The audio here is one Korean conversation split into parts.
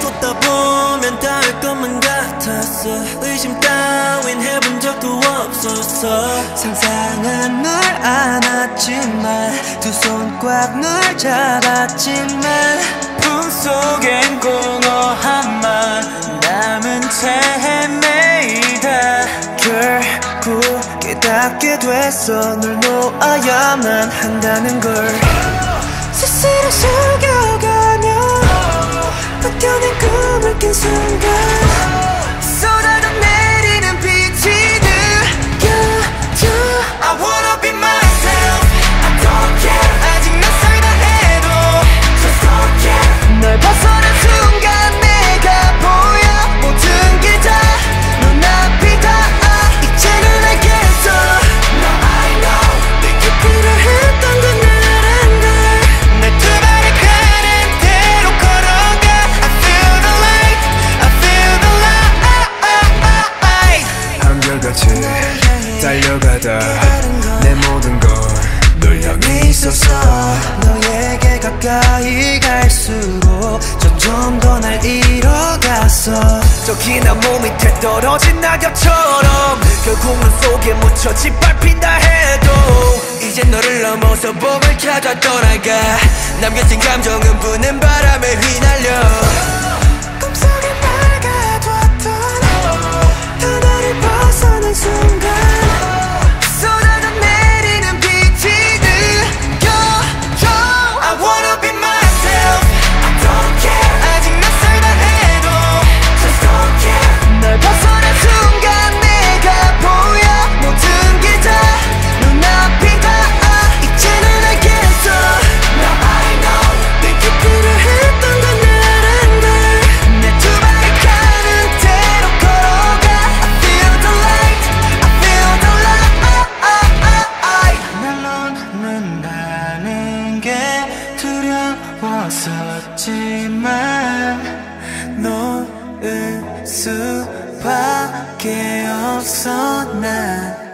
쫓다 보면 닿을 것만 같았어. 의심 따윈 해본 적도 없었어 상상은 널 안았지만 두 손 꽉 널 잡았지만 품속엔 공허함만 남은 채 헤매이다. 결국 깨닫게 됐어. 널 놓아야만 한다는 걸 스스로 속여가며 버텨낸 꿈을 깬 순간 달려가다 내 모든 걸널 향해 있었어 너에게 가까이 갈수록 점점 더 날 잃어갔어 저기 나몸 밑에 떨어진 낙엽처럼 결국 눈 속에 묻혀 짓밟힌다 해도 이젠 너를 넘어서 봄을 찾아 떠나가 남겨진 감정은 부는 바람에 휘날려 두려웠었지만 놓을 수밖에 없어 난.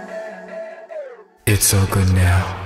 It's all good now